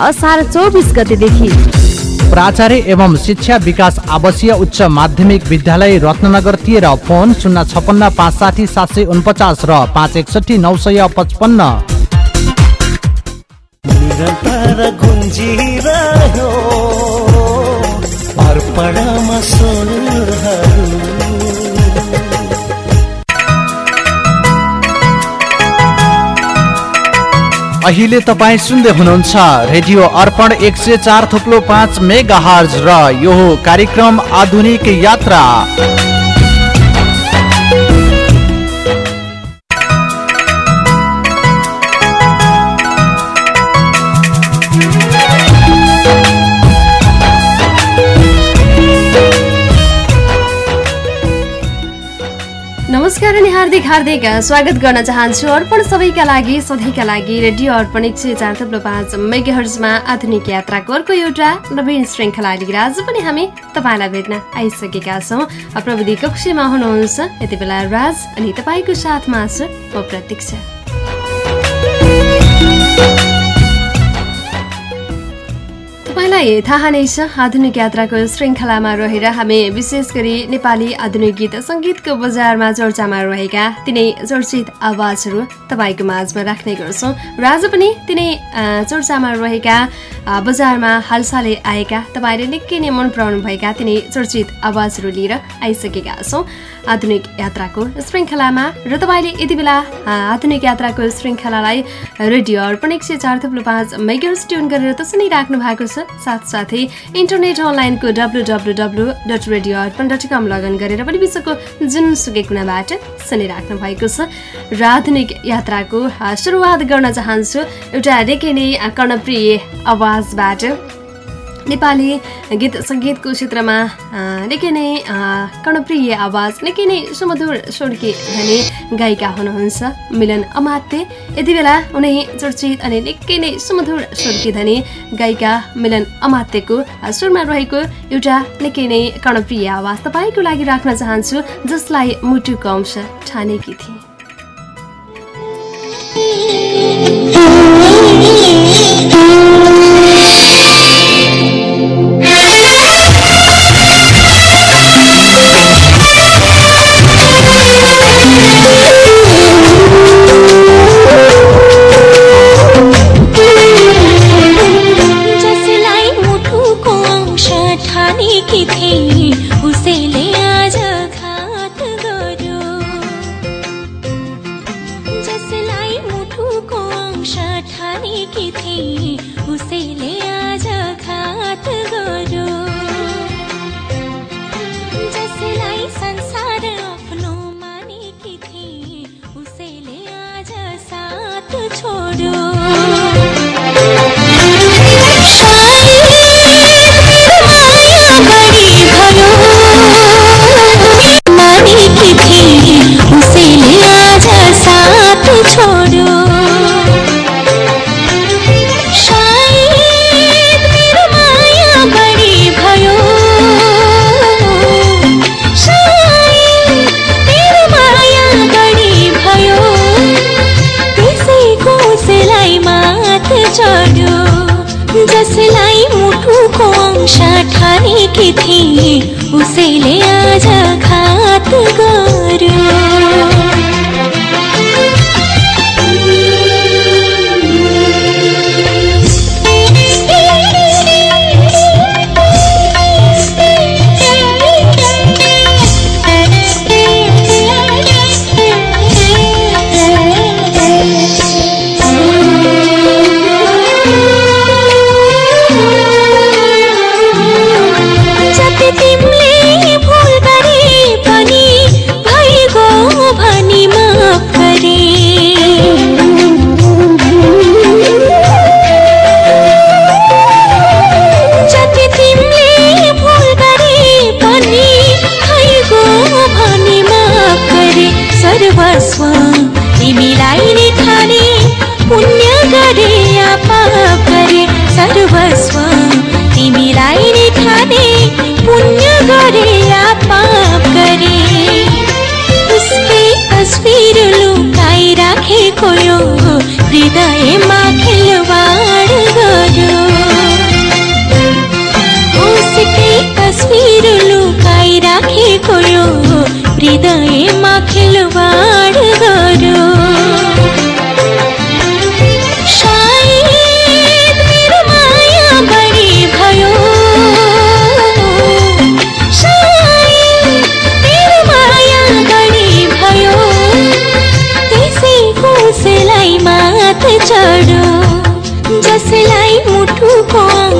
असार चौबिस गतेदेखि। प्राचार्य एवं शिक्षा विकास आवासीय उच्च माध्यमिक विद्यालय रत्नगर तेह्र फोन शून्य छपन्न पाँच साठी सात सय उनपचास र पाँच एकसठी नौ सय पचपन्न। गुन्जिरह्यो। अर्पणमा अहिले तपाईँ सुन्दै हुनुहुन्छ रेडियो अर्पण एक सय चार थुप्लो पाँच मेगा हर्ज र यो कार्यक्रम आधुनिक यात्रा। नमस्कार अनि हार्दिक हार्दिक स्वागत गर्न चाहन्छु अर्पण सबैका लागि सधैँका लागि रेडियो अर्पण एक सय चार थप्लो पाँच आधुनिक यात्राको अर्को एउटा नवीन श्रृङ्खला लिएर आज पनि हामी तपाईँलाई भेट्न आइसकेका छौँ। प्रविधि कक्षमा हुनुहुन्छ यति बेला राज अनि तपाईँको साथमा छु म प्रतीक्षा। तपाईँलाई थाहा नै छ आधुनिक यात्राको श्रृङ्खलामा रहेर हामी विशेष गरी नेपाली आधुनिक गीत सङ्गीतको बजारमा चर्चामा रहेका तिनै चर्चित आवाजहरू तपाईँको माझमा राख्ने गर्छौँ र आज पनि तिनै चर्चामा रहेका बजारमा हालसालै आएका तपाईँले निकै नै मन पराउनु भएका तिनै चर्चित आवाजहरू लिएर आइसकेका छौँ आधुनिक यात्राको श्रृङ्खलामा र तपाईँले यति बेला आधुनिक यात्राको श्रृङ्खलालाई रेडियो अर्पण एक सय चार थुप्रो पाँच मेगर्स ट्युन गरेर त सुनिराख्नु भएको छ। साथसाथै इन्टरनेट अनलाइनको W W W dot radio Arpan dot com login गरेर पनि विश्वको जुनसुकै कुनाबाट सुनिराख्नु भएको छ। र आधुनिक यात्राको सुरुवात गर्न चाहन्छु। एउटा निकै नै कर्णप्रिय आवाजबाट। नेपाली गीत सङ्गीतको क्षेत्रमा निकै नै कर्णप्रिय आवाज निकै नै सुमधुर स्वरकी धनी गायिका हुनुहुन्छ। मिलन अमात्य यति बेला उनै चर्चित अनि निकै नै सुमधुर स्वरकी धनी गायिका मिलन अमात्यको सुरमा रहेको एउटा निकै नै कर्णप्रिय आवाज तपाईँको लागि राख्न चाहन्छु जसलाई मुटुको अंश ठानेकी थिए। do. तिमीले भुल गरे पनि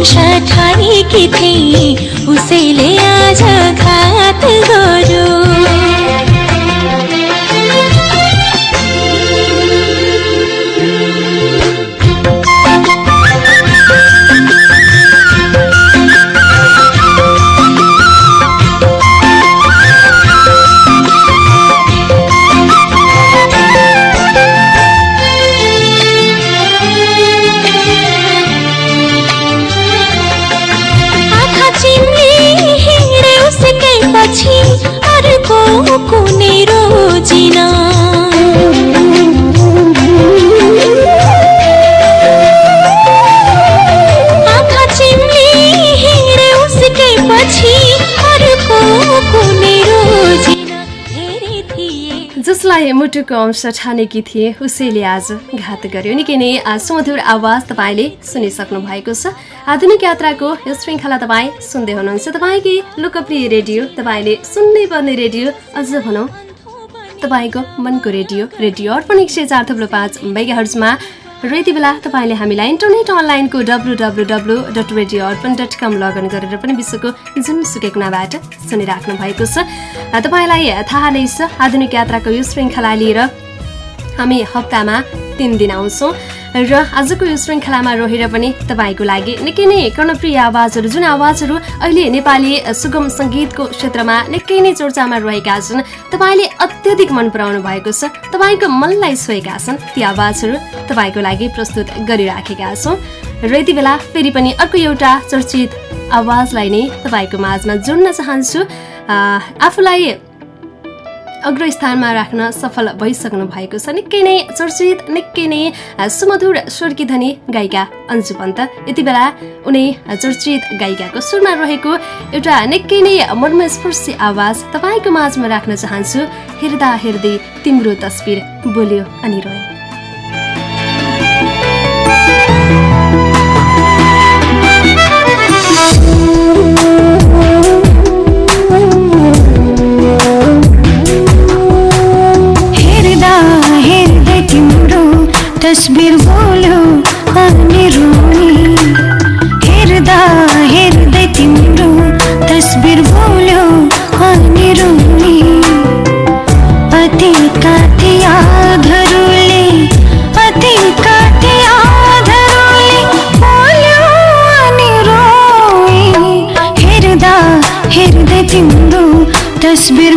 मुटुको अंश ठानेकी थिए जसलाई मुटुको अंश ठानेकी थिए उसैले आज घात गर्यो। निकै नै सुमधुर आवाज तपाईँले सुनिसक्नु भएको छ। आधुनिक यात्राको यो श्रृङ्खला तपाईँ सुन्दै हुनुहुन्छ। तपाईँकै लोकप्रिय रेडियो तपाईँले सुन्नै पर्ने रेडियो अझ भनौँ। तपाईँको मनको रेडियो रेडियो अर्पण एक सय चार थप्लो पाँच मेगा र यति बेला तपाईँले हामीलाई इन्टरनेट अनलाइनको W W W dot radio Arpan dot com login गरेर पनि विश्वको जुनसुकै कुनाबाट सुनिराख्नु भएको छ। तपाईँलाई थाहा नै छ आधुनिक यात्राको यो श्रृङ्खला लिएर हामी हप्तामा तिन दिन आउँछौँ। र आजको यो श्रृङ्खलामा रहेर पनि तपाईँको लागि निकै नै कर्णप्रिय आवाजहरू जुन आवाजहरू अहिले नेपाली सुगम सङ्गीतको क्षेत्रमा निकै नै चर्चामा रहेका छन् तपाईँले अत्यधिक मन पराउनु भएको छ तपाईँको मनलाई छोएका छन् ती आवाजहरू तपाईँको लागि प्रस्तुत गरिराखेका छौँ। र यति बेला फेरि पनि अर्को एउटा चर्चित आवाजलाई नै तपाईँको माझमा जोड्न चाहन्छु। आफूलाई अग्रस्थानमा राख्न सफल भइसक्नु भएको छ। निकै नै चर्चित निकै नै सुमधुर स्वरकी धनी गायिका अन्जु पन्त। यति बेला उनी चर्चित गायिकाको सुरमा रहेको एउटा निकै नै मर्मस्पर्शी आवाज तपाईँको माझमा राख्न चाहन्छु। हेर्दा हेर्दै तिम्रो तस्बिर बोल्यो अनि रोए तस्बिर बोल्यो अनि रोनी हेर्दा हेर्दै तिम्रो तस्बिर बोल्यो अनि रोनी अति काटे यादहरूले अति काटे यादहरूले बोल्यो अनि रोई हेर्दा हेर्दै तिम्रो तस्बिर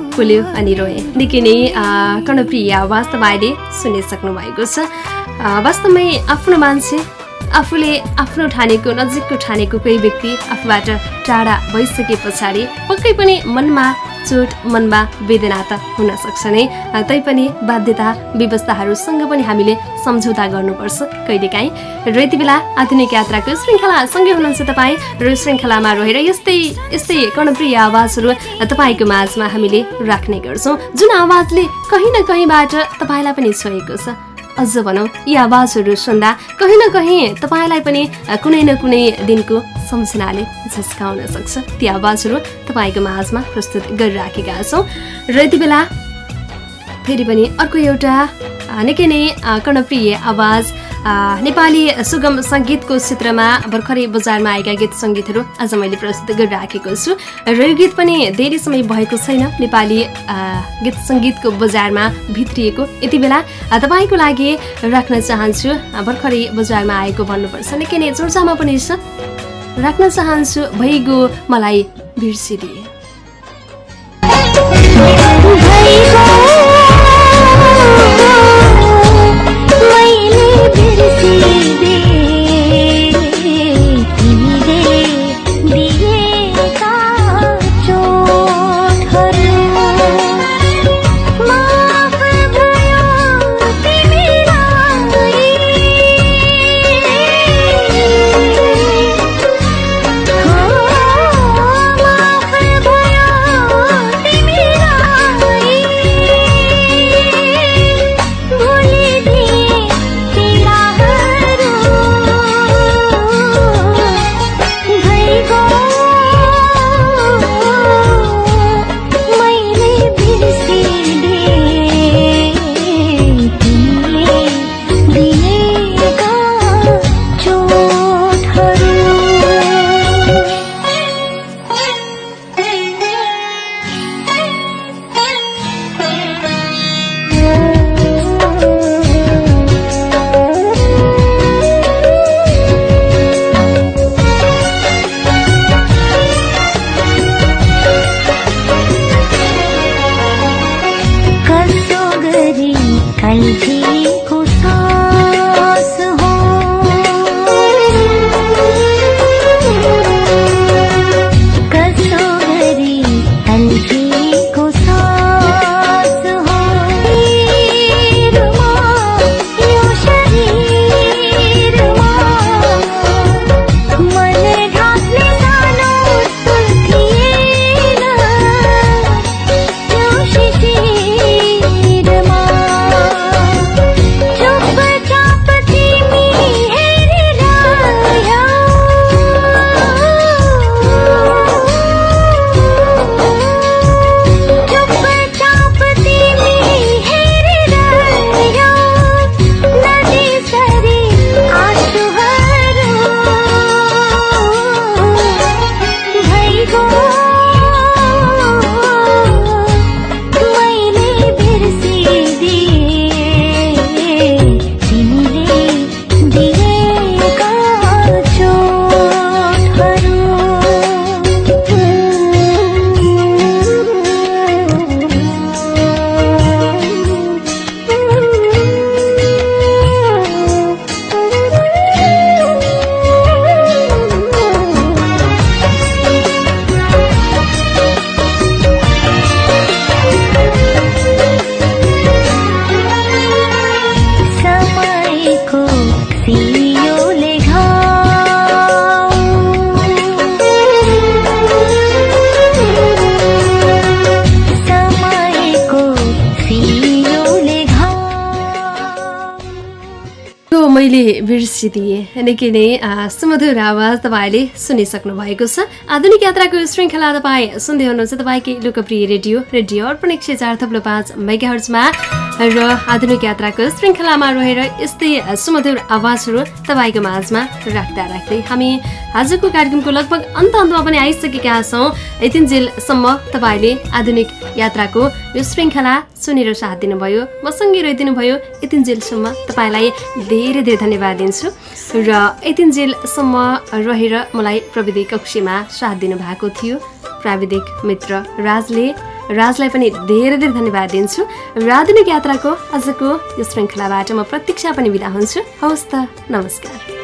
बोल्यो अनि रोए। निकै नै कर्णप्रिय आवाज तपाईँले सुनिसक्नु भएको छ वास्तवमै आफ्नो मान्छे आफूले आफ्नो ठानेको नजिकको ठानेको कोही व्यक्ति आफूबाट टाढा भइसके पछाडि पक्कै पनि मनमा चोट मनमा वेदना त हुन सक्छ नै। तैपनि बाध्यता व्यवस्थाहरूसँग पनि हामीले सम्झौता गर्नुपर्छ कहिलेकाहीँ। र यति बेला आधुनिक यात्राको श्रृङ्खला सँगै हुनुहुन्छ तपाईँ र श्रृङ्खलामा रहेर यस्तै यस्तै कर्णप्रिय आवाजहरू तपाईँको माझमा हामीले राख्ने गर्छौँ। जुन आवाजले कहीँ न कहीँबाट तपाईँलाई पनि छोएको छ। अझ भनौँ यी आवाजहरू सुन्दा कहीँ न कहीँ तपाईँलाई पनि कुनै न कुनै दिनको सम्झनाले झस्काउन सक्छ। ती आवाजहरू तपाईँको माझमा प्रस्तुत गरिराखेका छौँ। र यति बेला फेरि पनि अर्को एउटा निकै नै कर्णप्रिय आवाज नेपाली सुगम सङ्गीतको क्षेत्रमा भर्खरै बजारमा आएका गीत सङ्गीतहरू आज मैले प्रस्तुत गरिराखेको छु। र यो गीत पनि धेरै समय भएको छैन। नेपाली गीत सङ्गीतको बजारमा भित्रिएको यति बेला। तपाईँको लागि राख्न चाहन्छु भर्खरै बजारमा आएको भन्नुपर्छ। निकै नै चर्चामा पनि छ। राख्न चाहन्छु भइगयो मलाई बिर्सिदिए। मैले बिर्सिदिएँ निकै नै सुमधुर आवाज तपाईँले सुनिसक्नु भएको छ। आधुनिक यात्राको श्रृङ्खला तपाईँ सुन्दै हुनुहुन्छ। तपाईँकै लोकप्रिय रेडियो रेडियो अर्पण एक सय चार थप्लो पाँच मेगाहर्जमा। र आधुनिक यात्राको श्रृङ्खलामा रहेर यस्तै सुमधुर आवाजहरू तपाईँको माझमा राख्दा राख्दै हामी आजको कार्यक्रमको लगभग अन्त अन्तमा पनि आइसकेका छौँ। यतिन्जेलसम्म तपाईँले आधुनिक यात्राको यो श्रृङ्खला सुनेर साथ दिनुभयो मसँगै रहिदिनु भयो यतिन्जेलसम्म तपाईँलाई धेरै धेरै धन्यवाद दिन्छु। र यतिन्जेलसम्म रहेर मलाई प्रविधि कक्षीमा साथ दिनुभएको थियो। प्राविधिक मित्र राजले राजलाई पनि धेरै धेरै धन्यवाद दिन्छु। र आधुनिक यात्राको आजको यो श्रृङ्खलाबाट म प्रतीक्षा पनि बिदा हुन्छु। हवस् त नमस्कार।